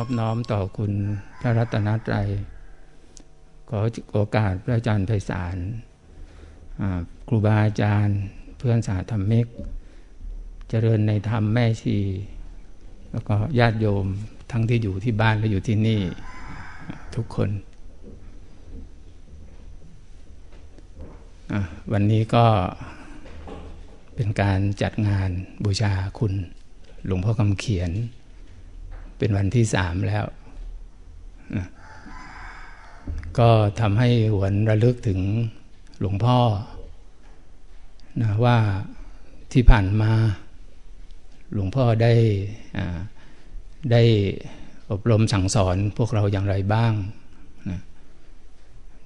อนอบน้อมต่อคุณพระรัตนตรัย ขอโอกาสพระอาจารย์ไพศาลครูบาอาจารย์ เพื่อนสาธรรมิก เจริญในธรรมแม่ชี แล้วก็ญาติโยมทั้งที่อยู่ที่บ้านและอยู่ที่นี่ทุกคนวันนี้ก็เป็นการจัดงานบูชาคุณหลวงพ่อคำเขียน เป็นวันที่สามแล้ว ก็ทำให้หวนระลึกถึงหลวงพ่อนะว่าที่ผ่านมาหลวงพ่อได้ได้อบรมสั่งสอนพวกเราอย่างไรบ้างนะ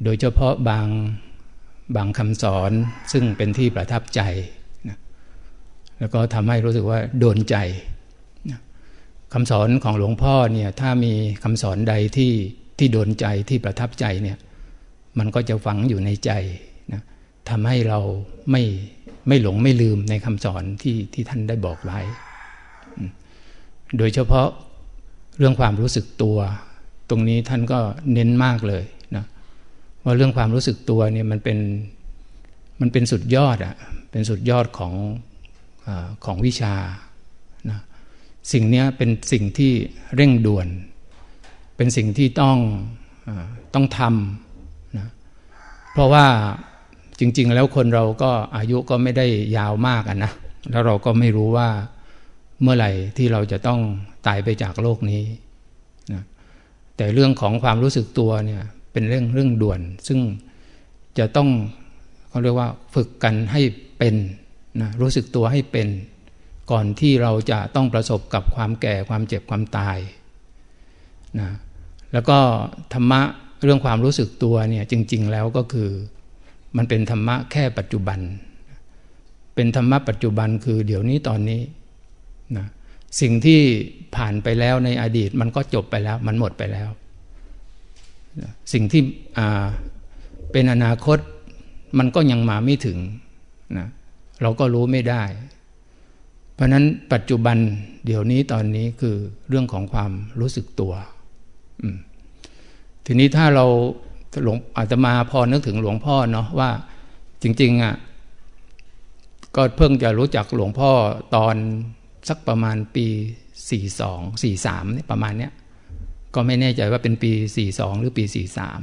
โดยเฉพาะบางบางคำสอนซึ่งเป็นที่ประทับใจนะแล้วก็ทำให้รู้สึกว่าโดนใจ คำสอนของหลวงพ่อเนี่ยถ้ามีคำสอนใดที่ที่โดนใจที่ประทับใจเนี่ยมันก็จะฝังอยู่ในใจนะทำให้เราไม่ไม่หลงไม่ลืมในคำสอนที่ที่ท่านได้บอกไว้ โดยเฉพาะเรื่องความรู้สึกตัว ตรงนี้ท่านก็เน้นมากเลยนะว่าเรื่องความรู้สึกตัวเนี่ยมันเป็นมันเป็นสุดยอดอะ่ะเป็นสุดยอดของอของวิชา สิ่งนี้เป็นสิ่งที่เร่งด่วน เป็นสิ่งที่ต้องอต้องทำนะเพราะว่าจริง ๆ แล้วคนเราก็อายุก็ไม่ได้ยาวมากนะ แล้วเราก็ไม่รู้ว่าเมื่อไหร่ที่เราจะต้องตายไปจากโลกนี้นะแต่เรื่องของความรู้สึกตัวเนี่ยเป็นเรื่องเรื่องด่วน ซึ่งจะต้องเขาเรียกว่าฝึกกันให้เป็นนะรู้สึกตัวให้เป็น ก่อนที่เราจะต้องประสบกับความแก่ความเจ็บความตายนะแล้วก็ธรรมะเรื่องความรู้สึกตัวเนี่ยจริง ๆ แล้วก็คือ มันเป็นธรรมะแค่ปัจจุบัน เป็นธรรมะปัจจุบันคือเดี๋ยวนี้ตอนนี้นะสิ่งที่ผ่านไปแล้วในอดีตมันก็จบไปแล้ว มันหมดไปแล้ว สิ่งที่เป็นอนาคตมันก็ยังมาไม่ถึงนะเราก็รู้ไม่ได้ เพราะนั้นปัจจุบันเดี๋ยวนี้ตอนนี้คือเรื่องของความรู้สึกตัวทีนี้ถ้าเราหลวงอาตมาพอนึกถึงหลวงพ่อเนาะว่า จริงๆอะก็เพิ่งจะรู้จักหลวงพ่อตอนสักประมาณปีสี่สองสี่สามเนี่ยประมาณเนี้ยก็ไม่แน่ใจว่าเป็นปีสี่สองหรือปีสี่สาม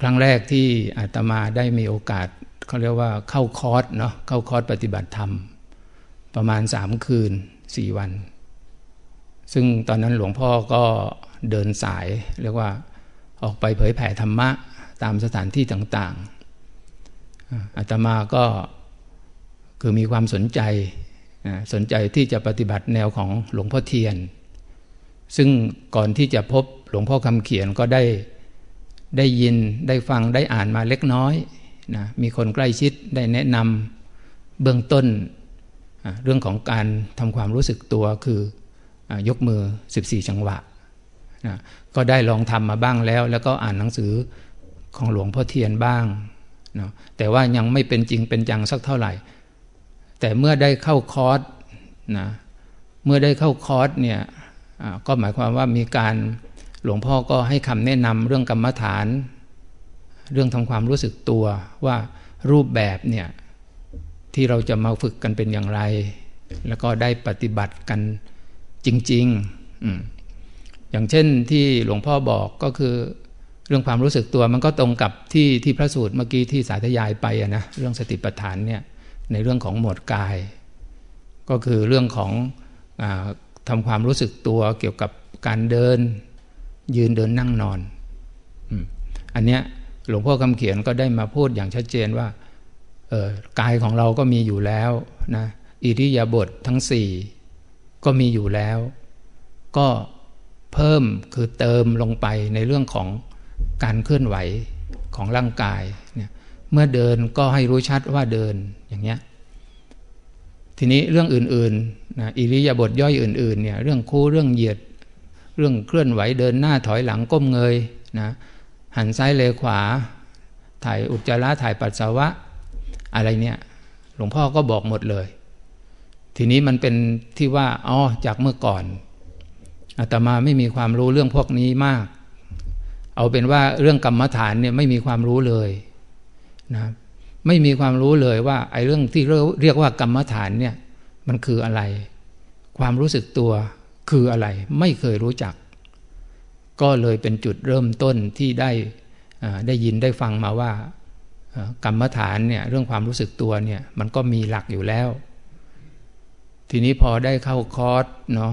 ครั้งแรกที่อาตมาได้มีโอกาสเขาเรียกว่าเข้าคอร์สเนาะเข้าคอร์สปฏิบัติธรรม ประมาณสามคืนสี่วัน ซึ่งตอนนั้นหลวงพ่อก็เดินสายเรียกว่าออกไปเผยแผ่ธรรมะตามสถานที่ต่างๆอาตมาก็คือมีความสนใจสนใจที่จะปฏิบัติแนวของหลวงพ่อเทียน ซึ่งก่อนที่จะพบหลวงพ่อคำเขียนก็ได้ได้ยินได้ฟังได้อ่านมาเล็กน้อยนะมีคนใกล้ชิดได้แนะนำเบื้องต้น เรื่องของการทำความรู้สึกตัวคือยกมือ 14 จังหวะนะก็ได้ลองทำมาบ้างแล้ว แล้วก็อ่านหนังสือของหลวงพ่อเทียนบ้างนะแต่ว่ายังไม่เป็นจริงเป็นจังสักเท่าไหร่ แต่เมื่อได้เข้าคอร์สนะเมื่อได้เข้าคอร์สเนี่ยก็หมายความว่ามีการหลวงพ่อก็ให้คำแนะนำเรื่องกรรมฐาน เรื่องทำความรู้สึกตัวว่ารูปแบบเนี่ย ที่เราจะมาฝึกกันเป็นอย่างไร แล้วก็ได้ปฏิบัติกันจริงๆ อย่างเช่นที่หลวงพ่อบอกก็คือเรื่องความรู้สึกตัวมันก็ตรงกับที่ที่พระสูตรเมื่อกี้ที่สาธยายไปนะเรื่องสติปัฏฐานเนี่ยในเรื่องของหมวดกาย ก็คือเรื่องของอทำความรู้สึกตัวเกี่ยวกับการเดิน ยืนเดินนั่งนอน อันเนี้ยหลวงพ่อคำเขียนก็ได้มาพูดอย่างชัดเจนว่า กายของเราก็มีอยู่แล้วนะอิริยาบถททั้งสี่ก็มีอยู่แล้ว ก็เพิ่มคือเติมลงไปในเรื่องของการเคลื่อนไหวของร่างกายเนี่ยเมื่อเดินก็ให้รู้ชัดว่าเดินอย่างเงี้ยทีนี้เรื่องอื่นๆนะอิริยาบถย่อยอื่นๆเนี่ยเรื่องคู่เรื่องเหยียด เรื่องเคลื่อนไหวเดินหน้าถอยหลังก้มเงยนะหันซ้ายเลขวา ถ่ายอุจจาระถ่ายปัสสาวะ อะไรเนี่ย หลวงพ่อก็บอกหมดเลย ทีนี้มันเป็นที่ว่าอ๋อจากเมื่อก่อนอาตมาไม่มีความรู้เรื่องพวกนี้มาก เอาเป็นว่าเรื่องกรรมฐานเนี่ยไม่มีความรู้เลยนะไม่มีความรู้เลยว่าไอ้เรื่องที่เรียกว่ากรรมฐานเนี่ยมันคืออะไร ความรู้สึกตัวคืออะไร ไม่เคยรู้จัก ก็เลยเป็นจุดเริ่มต้นที่ได้ได้ยินได้ฟังมาว่า กรรมฐานเนี่ยเรื่องความรู้สึกตัวเนี่ยมันก็มีหลักอยู่แล้ว ทีนี้พอได้เข้าคอร์สเนาะ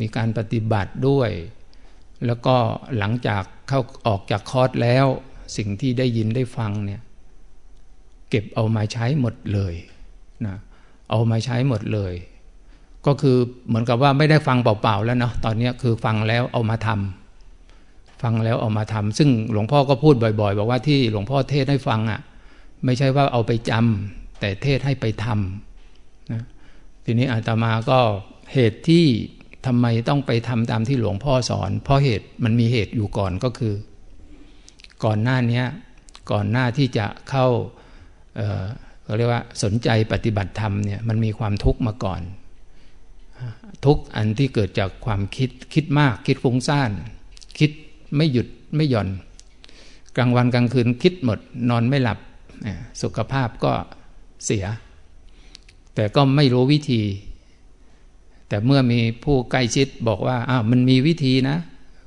มีการปฏิบัติด้วย แล้วก็หลังจากเข้าออกจากคอร์สแล้ว สิ่งที่ได้ยินได้ฟังเนี่ยเก็บเอามาใช้หมดเลยนะเอามาใช้หมดเลย ก็คือเหมือนกับว่าไม่ได้ฟังเปล่าๆแล้วเนาะตอนนี้คือฟังแล้วเอามาทำฟังแล้วเอามาทำซึ่งหลวงพ่อก็พูดบ่อย ๆ บอกว่าที่หลวงพ่อเทศให้ฟังอะ่ะ ไม่ใช่ว่าเอาไปจำแต่เทศให้ไปทำนะทีนี้อาตมาก็เหตุที่ทำไมต้องไปทำตามที่หลวงพ่อสอน เพราะเหตุมันมีเหตุอยู่ก่อนก็คือ ก่อนหน้านี้ก่อนหน้าที่จะเข้าเขาเรียกว่าสนใจปฏิบัติธรรมเนี่ยมันมีความทุกข์มาก่อน ทุกอันที่เกิดจากความคิดคิดมากคิดฟุ้งซ่าน คิดไม่หยุดไม่หย่อน กลางวันกลางคืนคิดหมด นอนไม่หลับ สุขภาพก็เสีย แต่ก็ไม่รู้วิธี แต่เมื่อมีผู้ใกล้ชิดบอกว่าอ้าวมันมีวิธีนะ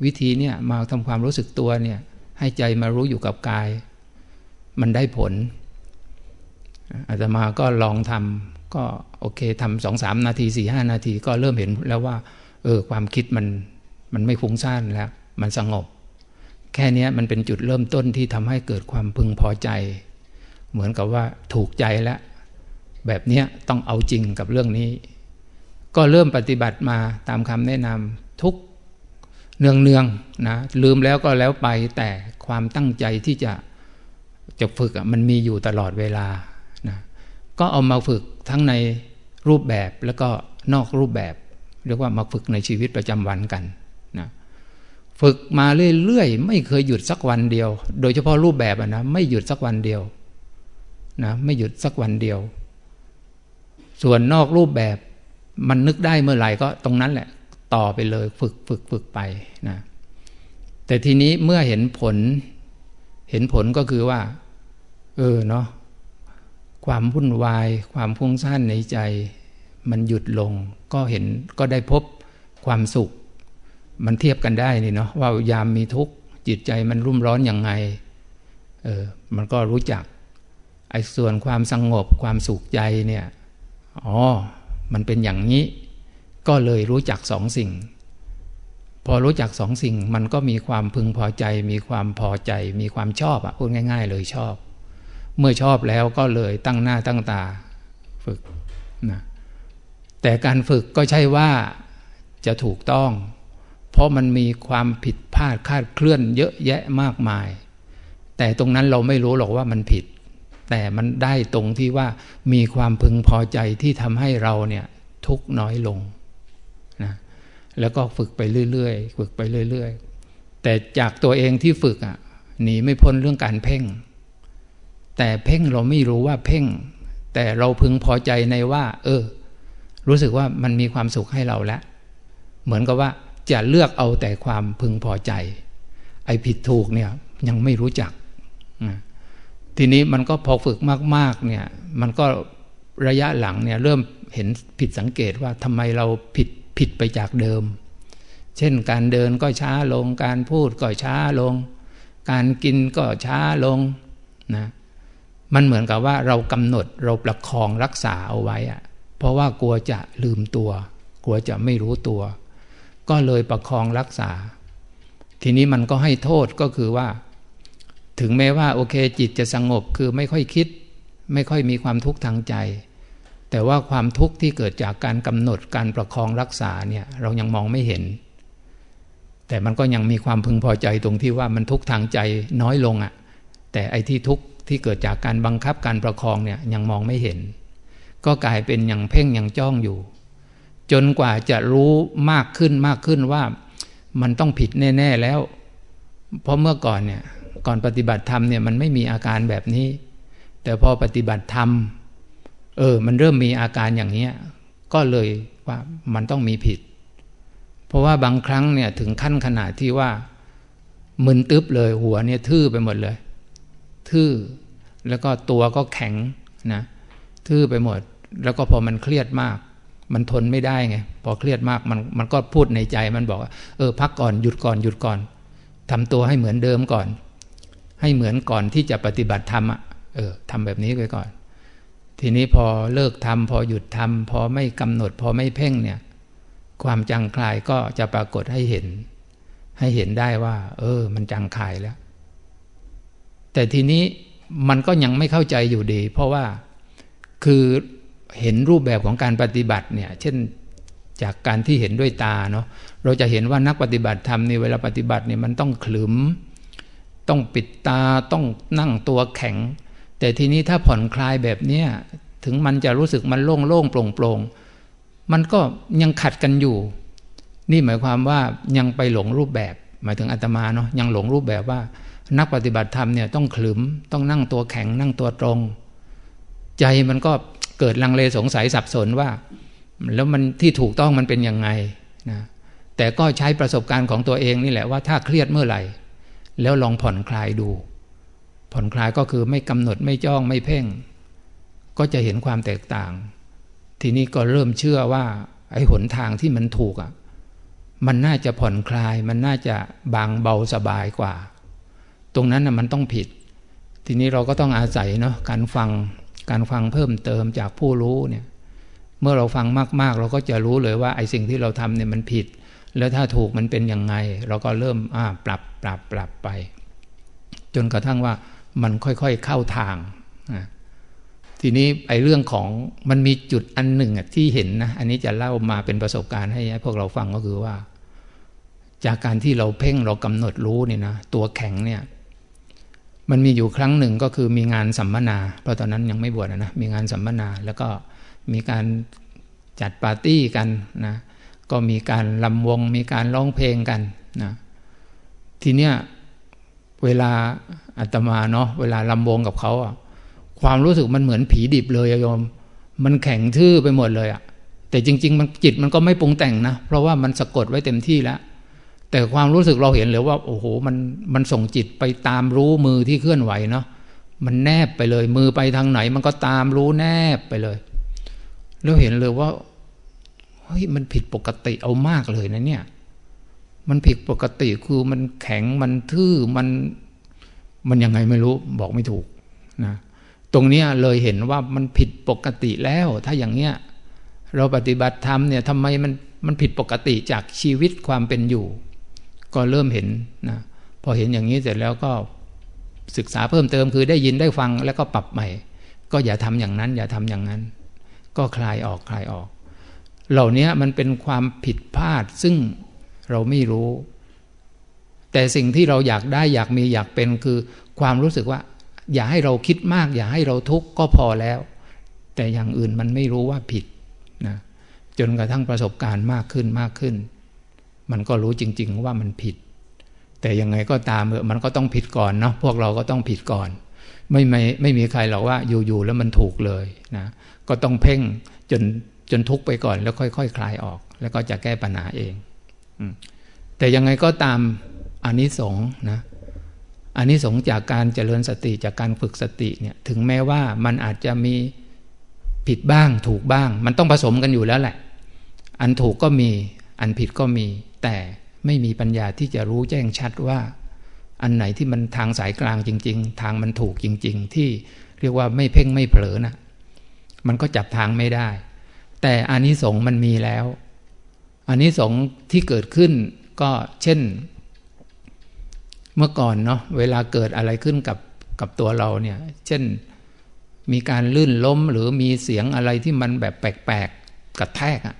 วิธีเนี่ยมาทำความรู้สึกตัวเนี่ย ให้ใจมารู้อยู่กับกาย มันได้ผลอาตมาก็ลองทำก็โอเคทำสองสามนาทีสี่ห้านาทีก็เริ่มเห็นแล้วว่า เออ ความคิดมันมันไม่ฟุ้งซ่านแล้ว มันสงบ แค่นี้มันเป็นจุดเริ่มต้นที่ทำให้เกิดความพึงพอใจ เหมือนกับว่าถูกใจแล้ว แบบนี้ต้องเอาจริงกับเรื่องนี้ ก็เริ่มปฏิบัติมาตามคำแนะนำทุกเนืองเนืองนะลืมแล้วก็แล้วไปแต่ความตั้งใจที่จะจะฝึกมันมีอยู่ตลอดเวลานะก็เอามาฝึกทั้งในรูปแบบแล้วก็นอกรูปแบบ เรียกว่ามาฝึกในชีวิตประจำวันกันนะฝึกมาเรื่อยๆ ไม่เคยหยุดสักวันเดียว โดยเฉพาะรูปแบบนะไม่หยุดสักวันเดียว นะไม่หยุดสักวันเดียว ส่วนนอกรูปแบบมันนึกได้เมื่อไหร่ก็ตรงนั้นแหละ ต่อไปเลยฝึกฝึกฝึกไปนะแต่ทีนี้เมื่อเห็นผล เห็นผลก็คือว่า เออเนาะความวุ่นวาย ความพุ่งซ่านในใจ มันหยุดลง ก็เห็นก็ได้พบความสุข มันเทียบกันได้นี่เนาะว่ายามมีทุกข์จิตใจมันรุ่มร้อนอย่างไงเออมันก็รู้จัก ไอ้ส่วนความสงบความสุขใจเนี่ยอ๋อมันเป็นอย่างนี้ ก็เลยรู้จักสองสิ่ง พอรู้จักสองสิ่ง มันก็มีความพึงพอใจ มีความพอใจ มีความชอบอะพูดง่าย ๆ เลยชอบ เมื่อชอบแล้วก็เลยตั้งหน้าตั้งตาฝึกนะแต่การฝึกก็ใช่ว่าจะถูกต้อง เพราะมันมีความผิดพลาดคาดเคลื่อนเยอะแยะมากมาย แต่ตรงนั้นเราไม่รู้หรอกว่ามันผิด แต่มันได้ตรงที่ว่ามีความพึงพอใจที่ทำให้เราเนี่ยทุกน้อยลงนะแล้วก็ฝึกไปเรื่อยๆฝึกไปเรื่อยๆ แต่จากตัวเองที่ฝึกอะหนีไม่พ้นเรื่องการเพ่ง แต่เพ่งเราไม่รู้ว่าเพ่ง แต่เราพึงพอใจในว่า เออ รู้สึกว่ามันมีความสุขให้เราแล้วเหมือนกับว่าจะเลือกเอาแต่ความพึงพอใจ ไอ้ผิดถูกเนี่ยยังไม่รู้จัก ทีนี้มันก็พอฝึกมากๆเนี่ยมันก็ระยะหลังเนี่ยเริ่มเห็นผิดสังเกตว่าทำไมเราผิดผิดไปจากเดิม เช่นการเดินก็ช้าลง การพูดก็ช้าลง การกินก็ช้าลงนะมันเหมือนกับว่าเรากำหนดเราประคองรักษาเอาไว้อะเพราะว่ากลัวจะลืมตัว กลัวจะไม่รู้ตัว ก็เลยประคองรักษา ทีนี้มันก็ให้โทษก็คือว่า ถึงแม้ว่าโอเคจิตจะสงบคือไม่ค่อยคิด ไม่ค่อยมีความทุกข์ทางใจ แต่ว่าความทุกข์ที่เกิดจากการกำหนดการประคองรักษาเนี่ยเรายังมองไม่เห็น แต่มันก็ยังมีความพึงพอใจตรงที่ว่ามันทุกข์ทางใจน้อยลงอะ่ะแต่ไอ้ที่ทุกข์ที่เกิดจากการบังคับการประคองเนี่ยยังมองไม่เห็น ก็กลายเป็นอย่างเพ่งอย่างจ้องอยู่ จนกว่าจะรู้มากขึ้นมากขึ้นว่ามันต้องผิดแน่ ๆแล้ว เพราะเมื่อก่อนเนี่ย ก่อนปฏิบัติธรรมเนี่ยมันไม่มีอาการแบบนี้ แต่พอปฏิบัติธรรมเออ มันเริ่มมีอาการอย่างนี้ก็เลยว่ามันต้องมีผิด เพราะว่าบางครั้งเนี่ยถึงขั้นขนาดที่ว่ามึนตึ๊บเลยหัวเนี่ยทื่อไปหมดเลย ทื่อแล้วก็ตัวก็แข็งนะทื่อไปหมด แล้วก็พอมันเครียดมาก มันทนไม่ได้ไงพอเครียดมากมันมันก็พูดในใจมันบอกว่าเออพักก่อนหยุดก่อนหยุดก่อนทำตัวให้เหมือนเดิมก่อน ให้เหมือนก่อนที่จะปฏิบัติธรรมอะเออทำแบบนี้ไปก่อน ทีนี้พอเลิกทำพอหยุดทำพอไม่กำหนด พอไม่เพ่งเนี่ย ความจางคลายก็จะปรากฏให้เห็น ให้เห็นได้ว่า เออ มันจางคลายแล้ว แต่ทีนี้มันก็ยังไม่เข้าใจอยู่ดี เพราะว่าคือเห็นรูปแบบของการปฏิบัติเนี่ย เช่นจากการที่เห็นด้วยตาเนาะเราจะเห็นว่านักปฏิบัติธรรมในเวลาปฏิบัติเนี่ยมันต้องขลุม ต้องปิดตาต้องนั่งตัวแข็ง แต่ทีนี้ถ้าผ่อนคลายแบบเนี้ยถึงมันจะรู้สึกมันโล่งโล่งโปร่งโปร่งมันก็ยังขัดกันอยู่ นี่หมายความว่ายังไปหลงรูปแบบ หมายถึงอาตมาเนาะยังหลงรูปแบบว่า นักปฏิบัติธรรมเนี่ยต้องขลุมต้องนั่งตัวแข็งนั่งตัวตรง ใจมันก็เกิดลังเลสงสัยสับสนว่า แล้วมันที่ถูกต้องมันเป็นยังไงนะแต่ก็ใช้ประสบการณ์ของตัวเองนี่แหละว่าถ้าเครียดเมื่อไหร่ แล้วลองผ่อนคลายดู ผ่อนคลายก็คือไม่กำหนดไม่จ้องไม่เพ่ง ก็จะเห็นความแตกต่าง ทีนี้ก็เริ่มเชื่อว่า ไอ้หนทางที่มันถูกอะมันน่าจะผ่อนคลาย มันน่าจะบางเบาสบายกว่า ตรงนั้นน่ะมันต้องผิด ทีนี้เราก็ต้องอาศัยเนาะการฟังการฟังเพิ่มเติมจากผู้รู้เนี่ย เมื่อเราฟังมาก ๆ เราก็จะรู้เลยว่าไอ้สิ่งที่เราทำเนี่ยมันผิด แล้วถ้าถูกมันเป็นยังไง เราก็เริ่มปรับปรับปรับไป จนกระทั่งว่ามันค่อยๆเข้าทาง ทีนี้ไอ้เรื่องของมันมีจุดอันหนึ่งที่เห็นนะ อันนี้จะเล่ามาเป็นประสบการณ์ให้พวกเราฟังก็คือว่า จากการที่เราเพ่งเรากำหนดรู้เนี่ยนะตัวแข็งเนี่ย มันมีอยู่ครั้งหนึ่งก็คือมีงานสัมมนา เพราะตอนนั้นยังไม่บวชนะมีงานสัมมนาแล้วก็มีการจัดปาร์ตี้กันนะ ก็มีการลำวงมีการร้องเพลงกันนะทีเนี้ยเวลาอาตมาเนาะเวลาลำวงกับเขาอะความรู้สึกมันเหมือนผีดิบเลยโยม มันแข็งทื่อไปหมดเลยอะแต่จริง ๆ มันจิตมันก็ไม่ปรุงแต่งนะ เพราะว่ามันสะกดไว้เต็มที่แล้ว แต่ความรู้สึกเราเห็นเลยว่า โอ้โหมันมันส่งจิตไปตามรู้มือที่เคลื่อนไหวเนาะมันแนบไปเลย มือไปทางไหน มันก็ตามรู้แนบไปเลย แล้วเห็นเลยว่า ฮ้ยมันผิดปกติเอามากเลยนะเนี่ย มันผิดปกติคือมันแข็งมันทื่อมันมันยังไงไม่รู้บอกไม่ถูกนะตรงนี้เลยเห็นว่ามันผิดปกติแล้ว ถ้าอย่างเนี้ยเราปฏิบัติธรรมเนี่ยทำไมมันมันผิดปกติจากชีวิตความเป็นอยู่ ก็เริ่มเห็นนะพอเห็นอย่างนี้เสร็จแล้วก็ศึกษาเพิ่มเติมคือได้ยินได้ฟังแล้วก็ปรับใหม่ ก็อย่าทำอย่างนั้น อย่าทำอย่างนั้น ก็คลายออกคลายออก เหล่านี้มันเป็นความผิดพลาดซึ่งเราไม่รู้ แต่สิ่งที่เราอยากได้อยากมีอยากเป็นคือ ความรู้สึกว่า อย่าให้เราคิดมาก อย่าให้เราทุกข์ก็พอแล้ว แต่อย่างอื่นมันไม่รู้ว่าผิดนะจนกระทั่งประสบการณ์มากขึ้นมากขึ้น มันก็รู้จริง ๆ ว่ามันผิด แต่ยังไงก็ตามเออมันก็ต้องผิดก่อนเนาะพวกเราก็ต้องผิดก่อน ไม่ไม่ไม่มีใครหรอกว่าอยู่ๆแล้วมันถูกเลยนะก็ต้องเพ่งจน จนทุกข์ไปก่อนแล้วค่อยๆคคลายออก แล้วก็จะแก้ปัญหาเองแต่ยังไงก็ตามอานิสงส์นะอานิสงส์จากการเจริญสติจากการฝึกสติเนี่ย ถึงแม้ว่ามันอาจจะมีผิดบ้างถูกบ้าง มันต้องผสมกันอยู่แล้วแหละ อันถูกก็มี อันผิดก็มี แต่ไม่มีปัญญาที่จะรู้แจ้งชัดว่า อันไหนที่มันทางสายกลางจริง ๆ ทางมันถูกจริง ๆ ที่เรียกว่าไม่เพ่งไม่เผลอนะมันก็จับทางไม่ได้ แต่อานิสงส์มันมีแล้วอานิสงส์ที่เกิดขึ้นก็เช่น เมื่อก่อนเนาะเวลาเกิดอะไรขึ้นกับกับตัวเราเนี่ย เช่นมีการลื่นล้มหรือมีเสียงอะไรที่มันแบบแปลกๆกระแทกอะ่ะ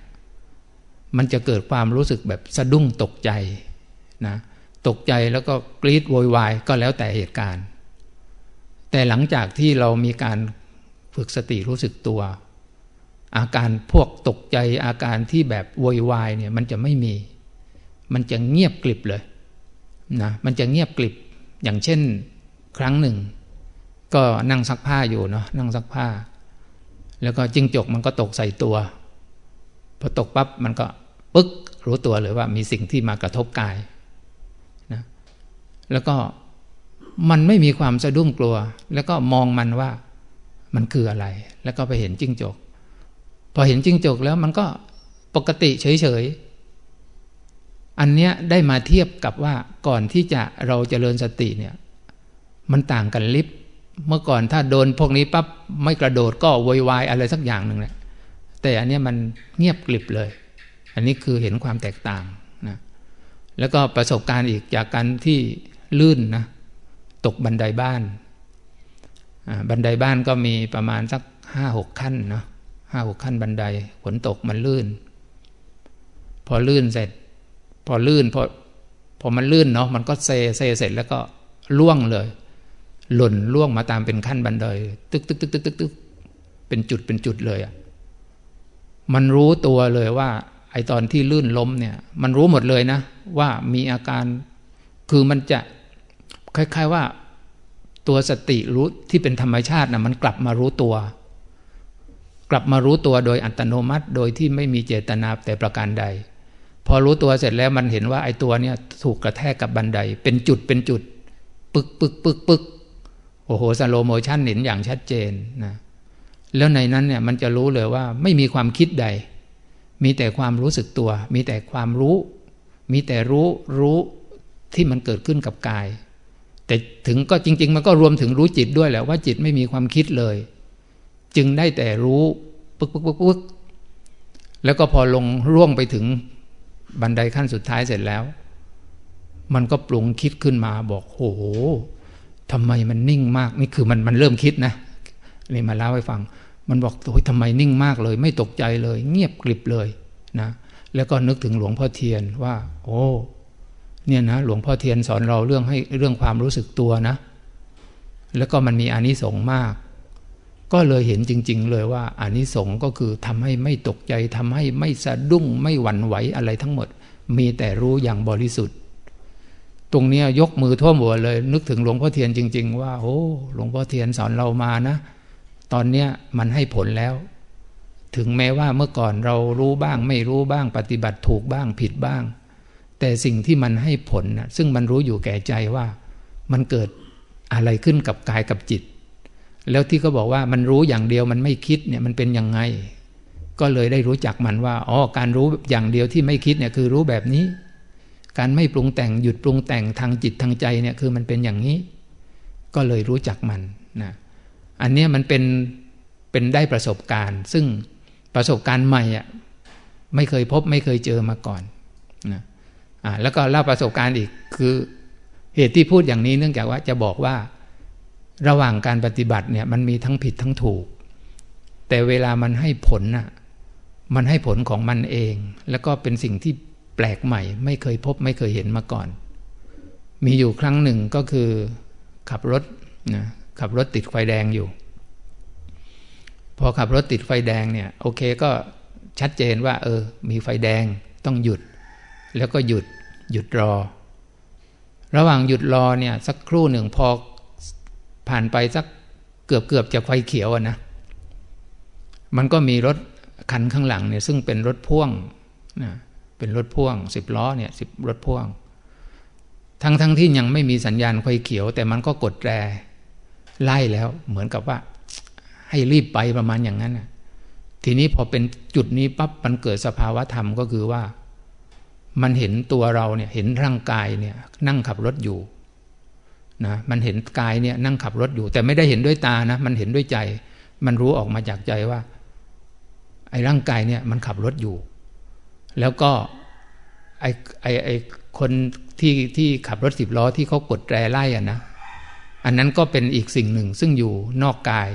มันจะเกิดความรู้สึกแบบสะดุ้งตกใจนะตกใจแล้วก็กรีดโวยวายก็แล้วแต่เหตุการณ์ แต่หลังจากที่เรามีการฝึกสติรู้สึกตัว อาการพวกตกใจอาการที่แบบโวยวายเนี่ยมันจะไม่มี มันจะเงียบกลิบเลยนะมันจะเงียบกลิบอย่างเช่นครั้งหนึ่ง ก็นั่งซักผ้าอยู่เนาะนั่งซักผ้า แล้วก็จิ้งจกมันก็ตกใส่ตัวพอตกปั๊บมันก็ปึ๊กรู้ตัวเลยว่ามีสิ่งที่มากระทบกายนะแล้วก็มันไม่มีความสะดุ้งกลัว แล้วก็มองมันว่ามันคืออะไร แล้วก็ไปเห็นจิ้งจก พอเห็นจิ้งจกแล้วมันก็ปกติเฉยๆ อันเนี้ยได้มาเทียบกับว่าก่อนที่จะเราจเจริญสติเนี่ย มันต่างกันลิบเมื่อก่อนถ้าโดนพวกนี้ปั๊บไม่กระโดดก็วอยวายอะไรสักอย่างหนึ่งแหละแต่อันเนี้ยมันเงียบกลิบเลย อันนี้คือเห็นความแตกต่างนะแล้วก็ประสบการณ์อีกจากการที่ลื่นนะตกบันไดบ้าน บันไดบ้านก็มีประมาณสักห้าหกขั้นเนาะ ห้าหกขั้นบันไดฝนตกมันลื่น พอลื่นเสร็จ พอลื่นพอพอมันลื่นเนาะมันก็เซเซเสร็จแล้วก็ล่วงเลย หล่นล่วงมาตามเป็นขั้นบันไดตึกตึกตึกตึกตึกตึกเป็นจุดเป็นจุดเลยอะ่ะมันรู้ตัวเลยว่า ไอตอนที่ลื่นล้มเนี่ย มันรู้หมดเลยนะ ว่ามีอาการคือมันจะคล้าย ๆว่าตัวสติรู้ที่เป็นธรรมชาตินะมันกลับมารู้ตัว กลับมารู้ตัวโดยอัตโนมัติ โดยที่ไม่มีเจตนาแต่ประการใด พอรู้ตัวเสร็จแล้วมันเห็นว่าไอ้ตัวเนี่ยถูกกระแทกกับบันได เป็นจุดเป็นจุด ปึกปึกปึกปึกโอ้โห slow motion เห็นอย่างชัดเจนนะแล้วในนั้นเนี่ยมันจะรู้เลยว่าไม่มีความคิดใด มีแต่ความรู้สึกตัว มีแต่ความรู้ มีแต่รู้รู้ที่มันเกิดขึ้นกับกาย แต่ถึงก็จริง ๆ มันก็รวมถึงรู้จิตด้วยแหละว่าจิตไม่มีความคิดเลย จึงได้แต่รู้ปึ๊กปึ๊กปึ๊กปึ๊กแล้วก็พอลงร่วงไปถึงบันไดขั้นสุดท้ายเสร็จแล้ว มันก็ปรุงคิดขึ้นมาบอกโอ้โหทำไมมันนิ่งมาก นี่คือมันมันเริ่มคิดนะนี่มาเล่าให้ฟัง มันบอกโอ้ยทำไมนิ่งมากเลย ไม่ตกใจเลย เงียบกริบเลยนะแล้วก็นึกถึงหลวงพ่อเทียนว่า โอ้เนี่ยนะหลวงพ่อเทียนสอนเราเรื่องให้เรื่องความรู้สึกตัวนะ แล้วก็มันมีอานิสงส์มาก ก็เลยเห็นจริง ๆ เลยว่าอานิสงส์ก็คือทำให้ไม่ตกใจทำให้ไม่สะดุ้งไม่หวั่นไหวอะไรทั้งหมด มีแต่รู้อย่างบริสุทธิ์ ตรงนี้ยกมือท่วมหัวเลย นึกถึงหลวงพ่อเทียนจริง ๆ ว่าโอ้หลวงพ่อเทียนสอนเรามานะ ตอนเนี้ยมันให้ผลแล้ว ถึงแม้ว่าเมื่อก่อนเรารู้บ้าง ไม่รู้บ้างปฏิบัติถูกบ้างผิดบ้าง แต่สิ่งที่มันให้ผลนะซึ่งมันรู้อยู่แก่ใจว่า มันเกิดอะไรขึ้นกับกายกับจิต แล้วที่เขาบอกว่ามันรู้อย่างเดียวมันไม่คิดเนี่ยมันเป็นยังไง ก็เลยได้รู้จักมันว่าอ๋อการรู้อย่างเดียวที่ไม่คิดเนี่ยคือรู้แบบนี้ การไม่ปรุงแต่งหยุดปรุงแต่งทางจิตทางใจเนี่ยคือมันเป็นอย่างนี้ ก็เลยรู้จักมันนะอันนี้มันเป็นเป็นได้ประสบการณ์ ซึ่งประสบการณ์ใหม่อะไม่เคยพบไม่เคยเจอมาก่อนนะอ่าแล้วก็เล่าประสบการณ์อีกคือเหตุที่พูดอย่างนี้เนื่องจากว่าจะบอกว่า ระหว่างการปฏิบัติเนี่ยมันมีทั้งผิดทั้งถูก แต่เวลามันให้ผลน่ะมันให้ผลของมันเอง แล้วก็เป็นสิ่งที่แปลกใหม่ ไม่เคยพบไม่เคยเห็นมาก่อน มีอยู่ครั้งหนึ่งก็คือขับรถนะขับรถติดไฟแดงอยู่ พอขับรถติดไฟแดงเนี่ยโอเคก็ชัดเจนว่า เออ มีไฟแดงต้องหยุด แล้วก็หยุดหยุดรอ ระหว่างหยุดรอเนี่ยสักครู่หนึ่งพอ ผ่านไปสักเกือบเกือบจะไฟเขียวนะ มันก็มีรถคันข้างหลังเนี่ยซึ่งเป็นรถพ่วงนะเป็นรถพ่วงสิบล้อเนี่ยสิบรถพ่วง ทั้งทั้งที่ยังไม่มีสัญญาณไฟเขียว แต่มันก็กดแตรไล่แล้ว เหมือนกับว่า ให้รีบไปประมาณอย่างนั้นทีนี้พอเป็นจุดนี้ปั๊บมันเกิดสภาวะธรรมก็คือว่า มันเห็นตัวเราเนี่ยเห็นร่างกายเนี่ยนั่งขับรถอยู่ นะมันเห็นกายเนี่ยนั่งขับรถอยู่ แต่ไม่ได้เห็นด้วยตานะ มันเห็นด้วยใจ มันรู้ออกมาจากใจว่า ไอ้ร่างกายเนี่ยมันขับรถอยู่ แล้วก็ไอ้ไอ้ไอ้คนที่ที่ขับรถสิบล้อที่เขากดแตรไล่อะนะอันนั้นก็เป็นอีกสิ่งหนึ่งซึ่งอยู่นอกกาย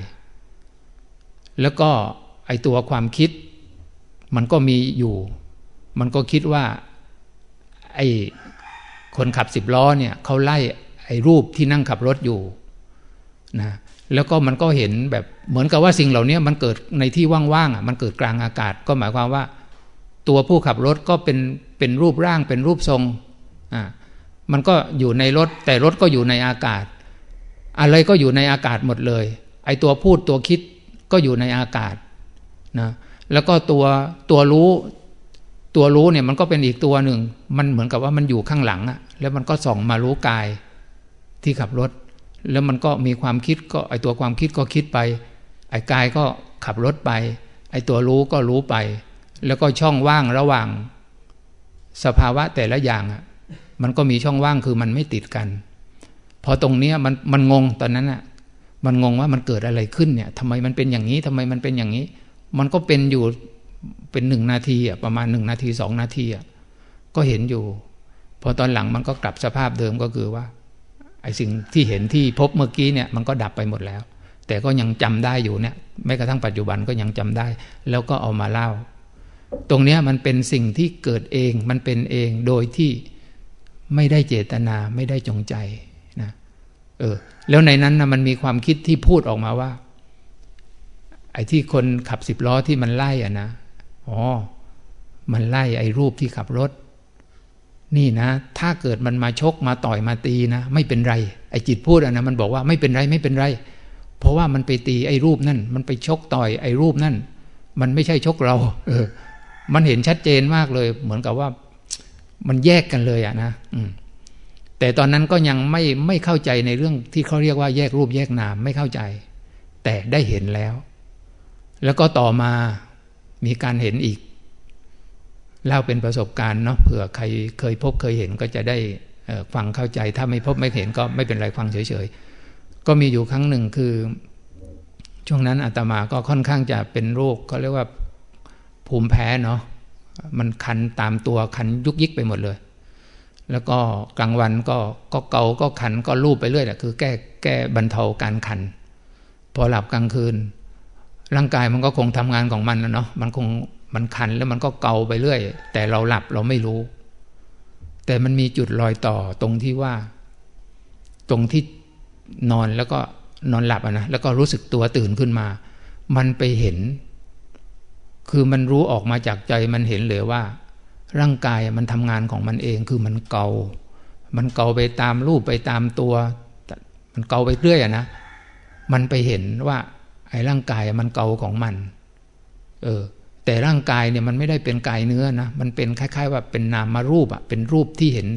แล้วก็ไอตัวความคิด มันก็มีอยู่ มันก็คิดว่า ไอคนขับสิบล้อเนี่ยเขาไล่ ไอรูปที่นั่งขับรถอยู่นะแล้วก็มันก็เห็นแบบเหมือนกับว่าสิ่งเหล่านี้มันเกิดในที่ว่างๆอะมันเกิดกลางอากาศก็หมายความว่า ตัวผู้ขับรถก็เป็นเป็นรูปร่างเป็นรูปทรงอ่ามันก็อยู่ในรถ แต่รถก็อยู่ในอากาศ อะไรก็อยู่ในอากาศหมดเลย ไอตัวพูดตัวคิดก็อยู่ในอากาศนะแล้วก็ตัวตัวรู้ตัวรู้เนี่ยมันก็เป็นอีกตัวหนึ่ง มันเหมือนกับว่ามันอยู่ข้างหลังอะแล้วมันก็ส่องมารู้กาย ที่ขับรถ แล้วมันก็มีความคิดก็ไอตัวความคิดก็คิดไป ไอกายก็ขับรถไป ไอตัวรู้ก็รู้ไป แล้วก็ช่องว่างระหว่าง สภาวะแต่ละอย่างอะมันก็มีช่องว่างคือมันไม่ติดกัน พอตรงเนี้ยมันมันงงตอนนั้นอะมันงงว่ามันเกิดอะไรขึ้นเนี่ยทำไมมันเป็นอย่างนี้ทำไมมันเป็นอย่างนี้ มันก็เป็นอยู่เป็นหนึ่งนาทีอะประมาณหนึ่งนาทีสองนาทีอะก็เห็นอยู่ พอตอนหลังมันก็กลับสภาพเดิมก็คือว่า อ้สิ่งที่เห็นที่พบเมื่อกี้เนี่ยมันก็ดับไปหมดแล้ว แต่ก็ยังจำได้อยู่เนี่ยแม้กระทั่งปัจจุบันก็ยังจำได้ แล้วก็เอามาเล่า ตรงเนี้ยมันเป็นสิ่งที่เกิดเองมันเป็นเองโดยที่ไม่ได้เจตนาไม่ได้จงใจนะเออแล้วในนั้นนะมันมีความคิดที่พูดออกมาว่า ไอ้ที่คนขับสิบล้อที่มันไล่อะนะอ๋อมันไล่ไอ้รูปที่ขับรถ นี่นะ ถ้าเกิดมันมาชกมาต่อยมาตีนะ ไม่เป็นไร ไอ้จิตพูดอะนะมันบอกว่าไม่เป็นไรไม่เป็นไร เพราะว่ามันไปตีไอ้รูปนั่น มันไปชกต่อยไอ้รูปนั่น มันไม่ใช่ชกเรา เออ มันเห็นชัดเจนมากเลย เหมือนกับว่า มันแยกกันเลยอะนะอืมแต่ตอนนั้นก็ยังไม่ไม่เข้าใจในเรื่องที่เขาเรียกว่าแยกรูปแยกนามไม่เข้าใจ แต่ได้เห็นแล้ว แล้วก็ต่อมามีการเห็นอีก เล่าเป็นประสบการณ์เนาะเผื่อใครเคยพบเคยเห็นก็จะได้ฟังเข้าใจ ถ้าไม่พบไม่เห็นก็ไม่เป็นไรฟังเฉยๆ ก็มีอยู่ครั้งหนึ่งคือ ช่วงนั้นอาตมาก็ค่อนข้างจะเป็นโรคเขาเรียกว่าภูมิแพ้เนาะมันคันตามตัวคันยุกยิกไปหมดเลย แล้วก็กลางวันก็ก็เกาก็ขันก็รูปไปเรื่อยแหละคือแก้แก้บรรเทาการขัน พอหลับกลางคืน ร่างกายมันก็คงทำงานของมันนะเนาะมันคง มันคันแล้วมันก็เกาไปเรื่อย แต่เราหลับเราไม่รู้ แต่มันมีจุดรอยต่อตรงที่ว่า ตรงที่นอนแล้วก็นอนหลับนะแล้วก็รู้สึกตัวตื่นขึ้นมา มันไปเห็น คือมันรู้ออกมาจากใจมันเห็นเลยว่า ร่างกายมันทำงานของมันเองคือมันเกา มันเกาไปตามรูปไปตามตัว มันเกาไปเรื่อยอะนะมันไปเห็นว่า ไอ้ร่างกายมันเกาของมัน เออ แต่ร่างกายเนี่ยมันไม่ได้เป็นกายเนื้อนะมันเป็นคล้าย ๆ ว่าเป็นนามารูปอะเป็นรูปที่เห็น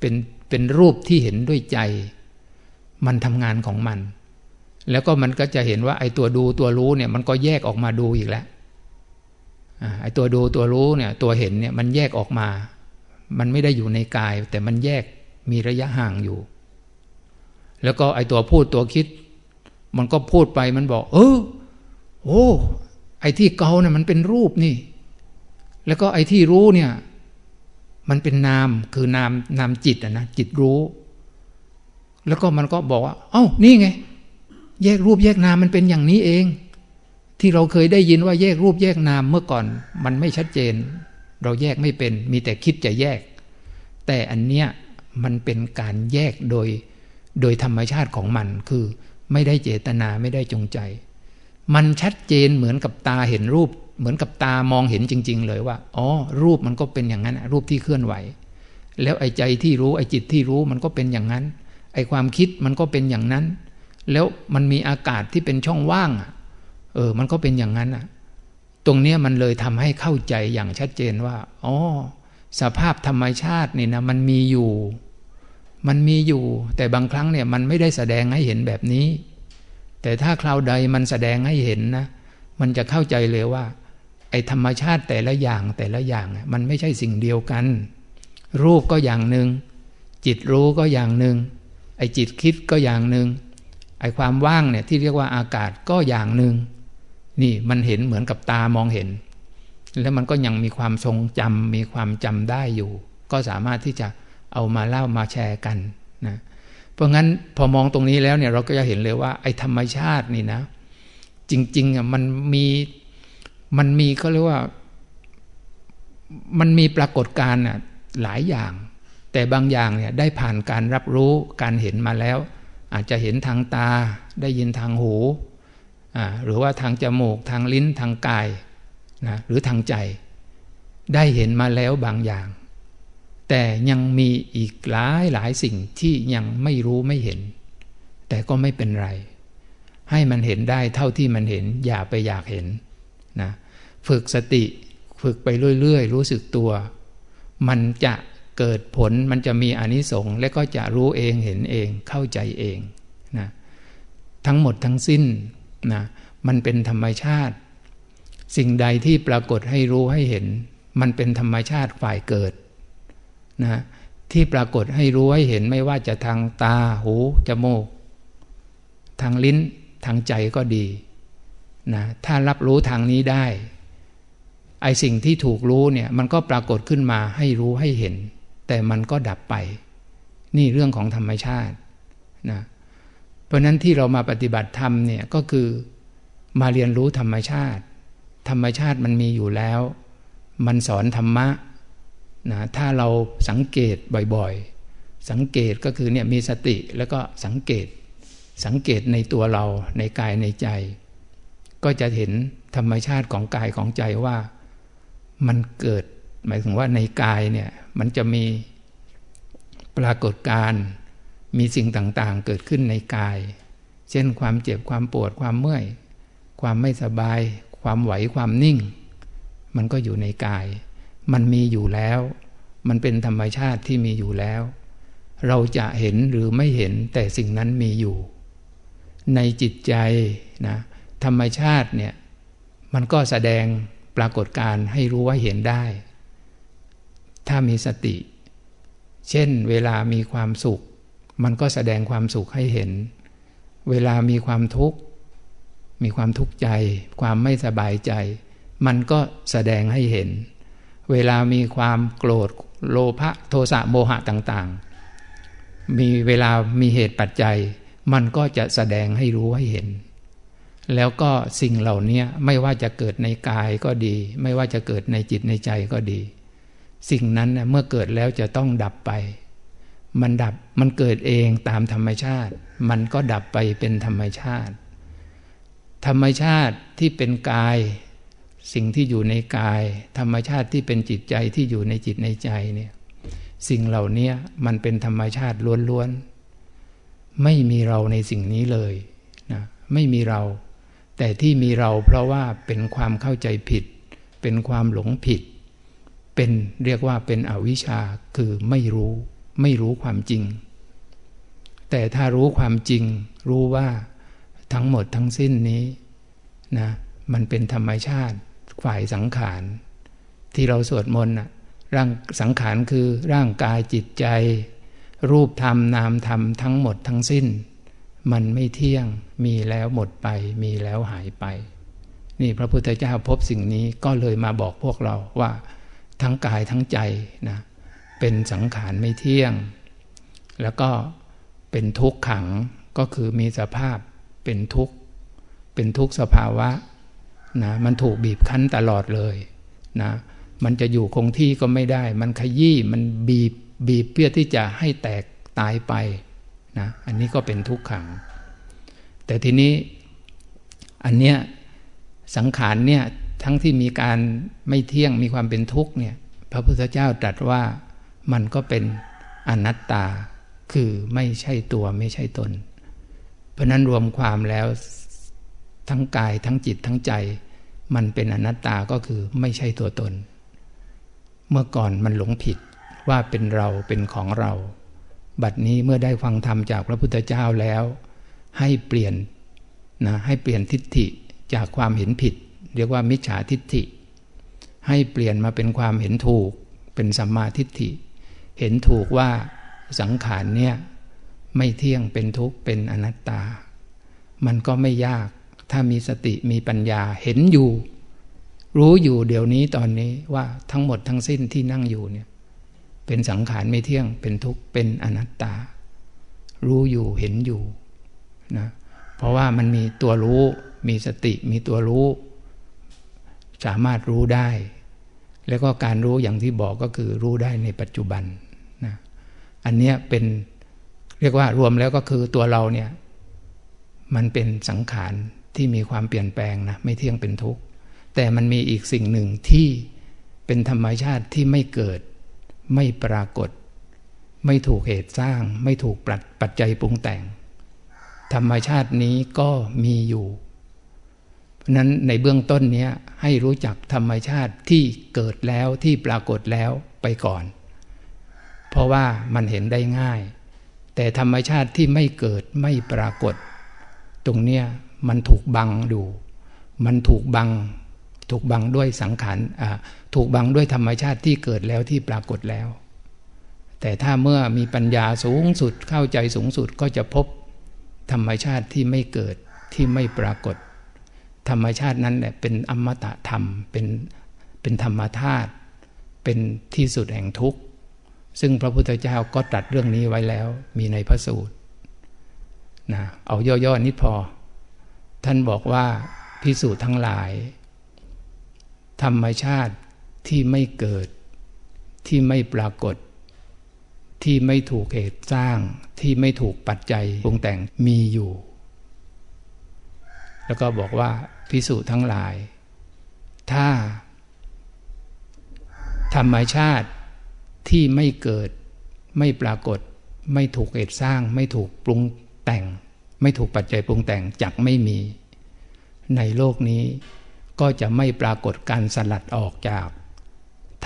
เป็นเป็นรูปที่เห็นด้วยใจ มันทำงานของมัน แล้วก็มันก็จะเห็นว่าไอ้ตัวดูตัวรู้เนี่ยมันก็แยกออกมาดูอีกแล้วไอ้ตัวดูตัวรู้เนี่ยตัวเห็นเนี่ยมันแยกออกมา มันไม่ได้อยู่ในกาย แต่มันแยกมีระยะห่างอยู่ แล้วก็ไอ้ตัวพูดตัวคิด มันก็พูดไปมันบอก เออโอ้ ไอ้ที่เกาเนี่ยมันเป็นรูปนี่ แล้วก็ไอ้ที่รู้เนี่ย มันเป็นนามคือนามนามจิตอะนะจิตรู้ แล้วก็มันก็บอกว่า เอ้านี่ไง แยกรูปแยกนามมันเป็นอย่างนี้เอง ที่เราเคยได้ยินว่าแยกรูปแยกนามเมื่อก่อน มันไม่ชัดเจน เราแยกไม่เป็น มีแต่คิดจะแยก แต่อันเนี้ยมันเป็นการแยกโดย โดยธรรมชาติของมันคือ ไม่ได้เจตนาไม่ได้จงใจ มันชัดเจนเหมือนกับตาเห็นรูป เหมือนกับตามองเห็นจริง ๆ เลยว่าอ๋อรูปมันก็เป็นอย่างนั้นรูปที่เคลื่อนไหว แล้วไอ้ใจที่รู้ไอ้จิตที่รู้มันก็เป็นอย่างนั้น ไอ้ความคิดมันก็เป็นอย่างนั้น แล้วมันมีอากาศที่เป็นช่องว่างเออ มันก็เป็นอย่างนั้นอะ ตรงเนี้ยมันเลยทำให้เข้าใจอย่างชัดเจนว่าอ๋อสภาพธรรมชาตินี่นะมันมีอยู่ มันมีอยู่ แต่บางครั้งเนี่ยมันไม่ได้แสดงให้เห็นแบบนี้ แต่ถ้าคราวใดมันแสดงให้เห็นนะ มันจะเข้าใจเลยว่า ไอ้ธรรมชาติแต่ละอย่างแต่ละอย่างมันไม่ใช่สิ่งเดียวกัน รูปก็อย่างหนึ่ง จิตรู้ก็อย่างหนึ่ง ไอ้จิตคิดก็อย่างหนึ่ง ไอ้ความว่างเนี่ยที่เรียกว่าอากาศก็อย่างหนึ่ง นี่มันเห็นเหมือนกับตามองเห็น แล้วมันก็ยังมีความทรงจำมีความจำได้อยู่ ก็สามารถที่จะเอามาเล่ามาแชร์กันนะ เพราะงั้นพอมองตรงนี้แล้วเนี่ยเราก็จะเห็นเลยว่า ไอ้ธรรมชาตินี่นะ จริงๆอะมันมีมันมีก็เรียกว่า มันมีปรากฏการณ์หลายอย่าง แต่บางอย่างเนี่ยได้ผ่านการรับรู้การเห็นมาแล้ว อาจจะเห็นทางตาได้ยินทางหูหรือว่าทางจมูกทางลิ้นทางกายนะหรือทางใจ ได้เห็นมาแล้วบางอย่าง แต่ยังมีอีกหลายหลายสิ่งที่ยังไม่รู้ไม่เห็น แต่ก็ไม่เป็นไร ให้มันเห็นได้เท่าที่มันเห็น อย่าไปอยากเห็นนะฝึกสติฝึกไปเรื่อยๆ รู้สึกตัว มันจะเกิดผลมันจะมีอนิสงส์และก็จะรู้เองเห็นเองเข้าใจเองนะทั้งหมดทั้งสิ้นนะมันเป็นธรรมชาติ สิ่งใดที่ปรากฏให้รู้ให้เห็น มันเป็นธรรมชาติฝ่ายเกิด นะที่ปรากฏให้รู้ให้เห็นไม่ว่าจะทางตาหูจมูก ทางลิ้นทางใจก็ดีนะถ้ารับรู้ทางนี้ได้ ไอสิ่งที่ถูกรู้เนี่ยมันก็ปรากฏขึ้นมาให้รู้ให้เห็น แต่มันก็ดับไป นี่เรื่องของธรรมชาตินะเพราะนั้นที่เรามาปฏิบัติธรรมเนี่ยก็คือมาเรียนรู้ธรรมชาติ ธรรมชาติมันมีอยู่แล้ว มันสอนธรรมะ นะถ้าเราสังเกตบ่อยๆ สังเกตก็คือเนี่ยมีสติแล้วก็สังเกตสังเกตในตัวเราในกายในใจ ก็จะเห็นธรรมชาติของกายของใจว่ามันเกิด หมายถึงว่าในกายเนี่ยมันจะมีปรากฏการมีสิ่งต่างๆ เกิดขึ้นในกาย เช่นความเจ็บความปวดความเมื่อย ความไม่สบาย ความไหวความนิ่ง มันก็อยู่ในกาย มันมีอยู่แล้ว มันเป็นธรรมชาติที่มีอยู่แล้ว เราจะเห็นหรือไม่เห็นแต่สิ่งนั้นมีอยู่ ในจิตใจนะธรรมชาติเนี่ยมันก็แสดงปรากฏการให้รู้ว่าเห็นได้ ถ้ามีสติ เช่นเวลามีความสุข มันก็แสดงความสุขให้เห็น เวลามีความทุกข์ มีความทุกข์ใจ ความไม่สบายใจ มันก็แสดงให้เห็น เวลามีความโกรธโลภะโทสะโมหะต่างๆ มีเวลามีเหตุปัจจัย มันก็จะแสดงให้รู้ให้เห็น แล้วก็สิ่งเหล่านี้ไม่ว่าจะเกิดในกายก็ดี ไม่ว่าจะเกิดในจิตในใจก็ดี สิ่งนั้นเมื่อเกิดแล้วจะต้องดับไป มันดับมันเกิดเองตามธรรมชาติ มันก็ดับไปเป็นธรรมชาติ ธรรมชาติที่เป็นกาย สิ่งที่อยู่ในกาย ธรรมชาติที่เป็นจิตใจที่อยู่ในจิตในใจเนี่ยสิ่งเหล่านี้มันเป็นธรรมชาติล้วนๆ ไม่มีเราในสิ่งนี้เลยนะไม่มีเรา แต่ที่มีเราเพราะว่าเป็นความเข้าใจผิด เป็นความหลงผิด เป็นเรียกว่าเป็นอวิชชาคือไม่รู้ ไม่รู้ความจริง แต่ถ้ารู้ความจริง รู้ว่าทั้งหมดทั้งสิ้นนี้นะมันเป็นธรรมชาติ ฝ่ายสังขาร ที่เราสวดมนต์ร่างสังขารคือร่างกายจิตใจ รูปธรรมนามธรรมทั้งหมดทั้งสิ้น มันไม่เที่ยงมีแล้วหมดไปมีแล้วหายไป นี่พระพุทธเจ้าพบสิ่งนี้ก็เลยมาบอกพวกเราว่า ทั้งกายทั้งใจนะเป็นสังขารไม่เที่ยง แล้วก็เป็นทุกข์ขังก็คือมีสภาพเป็นทุกข์ เป็นทุกข์สภาวะ นะมันถูกบีบคั้นตลอดเลยนะมันจะอยู่คงที่ก็ไม่ได้ มันขยี้มันบีบบีบเพื่อที่จะให้แตกตายไปนะอันนี้ก็เป็นทุกขัง แต่ทีนี้อันเนี้ยสังขารเนี่ยทั้งที่มีการไม่เที่ยงมีความเป็นทุกข์เนี่ยพระพุทธเจ้าตรัสว่ามันก็เป็นอนัตตาคือไม่ใช่ตัวไม่ใช่ตน เพราะนั้นรวมความแล้ว ทั้งกายทั้งจิตทั้งใจ มันเป็นอนัตตาก็คือไม่ใช่ตัวตน เมื่อก่อนมันหลงผิดว่าเป็นเราเป็นของเรา บัดนี้เมื่อได้ฟังธรรมจากพระพุทธเจ้าแล้ว ให้เปลี่ยนนะให้เปลี่ยนทิฏฐิจากความเห็นผิด เรียกว่ามิจฉาทิฏฐิ ให้เปลี่ยนมาเป็นความเห็นถูก เป็นสัมมาทิฏฐิ เห็นถูกว่าสังขารเนี่ยไม่เที่ยงเป็นทุกข์เป็นอนัตตา มันก็ไม่ยาก ถ้ามีสติมีปัญญาเห็นอยู่ รู้อยู่เดี๋ยวนี้ตอนนี้ว่าทั้งหมดทั้งสิ้นที่นั่งอยู่เนี่ย เป็นสังขารไม่เที่ยง เป็นทุกข์เป็นอนัตตา รู้อยู่เห็นอยู่นะเพราะว่ามันมีตัวรู้ มีสติมีตัวรู้ สามารถรู้ได้ แล้วก็การรู้อย่างที่บอกก็คือรู้ได้ในปัจจุบันนะอันเนี้ยเป็นเรียกว่ารวมแล้วก็คือตัวเราเนี่ย มันเป็นสังขารที่มีความเปลี่ยนแปลงนะไม่เที่ยงเป็นทุกข์ แต่มันมีอีกสิ่งหนึ่งที่เป็นธรรมชาติที่ไม่เกิด ไม่ปรากฏ ไม่ถูกเหตุสร้าง ไม่ถูกปัปจจัยปรุงแต่ง ธรรมชาตินี้ก็มีอยู่ เพราะนั้นในเบื้องต้นนี้ให้รู้จักธรรมชาติที่เกิดแล้วที่ปรากฏแล้วไปก่อน เพราะว่ามันเห็นได้ง่าย แต่ธรรมชาติที่ไม่เกิดไม่ปรากฏ ตรงเนี้ย มันถูกบังดูมันถูกบัง ถูกบังด้วยสังขารถูกบังด้วยธรรมชาติที่เกิดแล้วที่ปรากฏแล้ว แต่ถ้าเมื่อมีปัญญาสูงสุดเข้าใจสูงสุดก็จะพบธรรมชาติที่ไม่เกิดที่ไม่ปรากฏ ธรรมชาตินั้นแหละเป็นอมตะธรรมเป็นเป็นธรรมธาตุเป็นที่สุดแห่งทุกข์ ซึ่งพระพุทธเจ้าก็ตรัสเรื่องนี้ไว้แล้ว มีในพระสูตรนะเอาย่อๆนิดพอ ท่านบอกว่าพิสูจน์ทั้งหลาย ธรรมชาติที่ไม่เกิด ที่ไม่ปรากฏ ที่ไม่ถูกเหตุสร้าง ที่ไม่ถูกปัจจัยปรุงแต่งมีอยู่ แล้วก็บอกว่าพิสูจน์ทั้งหลาย ถ้า ธรรมชาติที่ไม่เกิด ไม่ปรากฏ ไม่ถูกเหตุสร้าง ไม่ถูกปรุงแต่ง ไม่ถูกปัจจัยปรุงแต่งจักไม่มี ในโลกนี้ก็จะไม่ปรากฏการสลัดออกจาก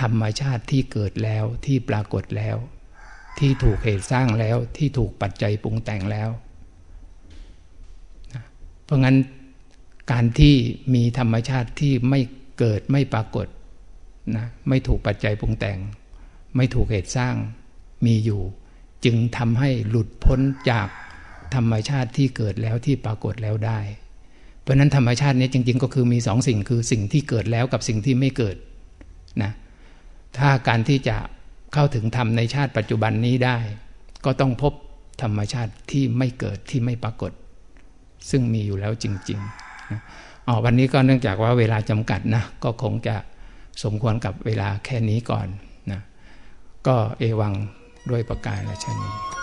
ธรรมชาติที่เกิดแล้วที่ปรากฏแล้ว ที่ถูกเหตุสร้างแล้วที่ถูกปัจจัยปรุงแต่งแล้ว เพราะงั้นการที่มีธรรมชาติที่ไม่เกิดไม่ปรากฏนะไม่ถูกปัจจัยปรุงแต่ง ไม่ถูกเหตุสร้างมีอยู่ จึงทำให้หลุดพ้นจาก ธรรมชาติที่เกิดแล้วที่ปรากฏแล้วได้ เพราะนั้นธรรมชาตินี้จริง ๆ ก็คือมีสองสิ่งคือสิ่งที่เกิดแล้วกับสิ่งที่ไม่เกิดนะถ้าการที่จะเข้าถึงธรรมในชาติปัจจุบันนี้ได้ ก็ต้องพบธรรมชาติที่ไม่เกิดที่ไม่ปรากฏ ซึ่งมีอยู่แล้วจริงๆอ๋อวันนี้ก็เนื่องจากว่าเวลาจำกัดนะก็คงจะสมควรกับเวลาแค่นี้ก่อนนะก็เอวังด้วยประกาศและชนี้